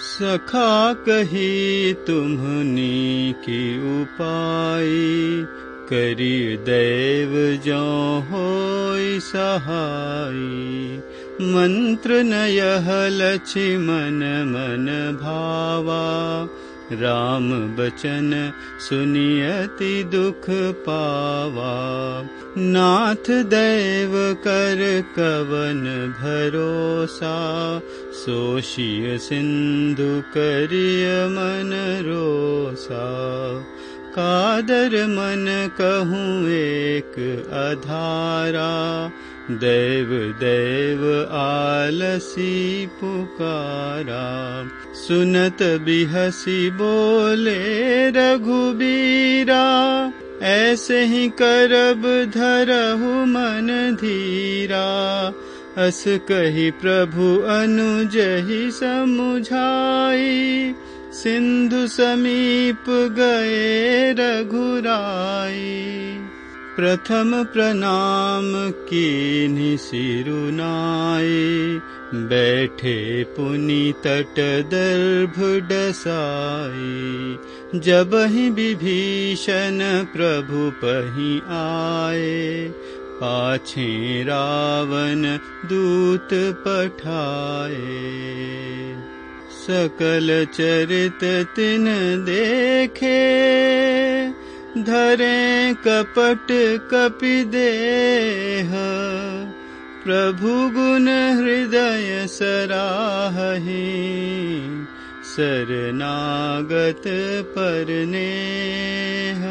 सखा कही तुम्हनी की उपाय? करी दैव जो हो सहाय। मंत्र नयह लक्ष्मण मन भावा राम बचन सुनियति दुख पावा। नाथ दैव कर कवन भरोसा। सिंधु करिय मन रोसा। कादर मन कहूँ एक अधारा। दैव दैव आलसी पुकारा सुनत बिहसी बोले रघुबीरा ऐसे ही करब धरहु मन धीरा। अस कही प्रभु अनुजहि समुझाई सिंधु समीप गए रघुराई प्रथम प्रणाम की सिरुनाई बैठे पुनि तट दर्भ डसाई जब ही विभीषण प्रभु पही आए पाछे रावण दूत पठाए सकल चरित तिन देखे धरे कपट कपि देह प्रभु गुण हृदय सराहि सरनागत परनेह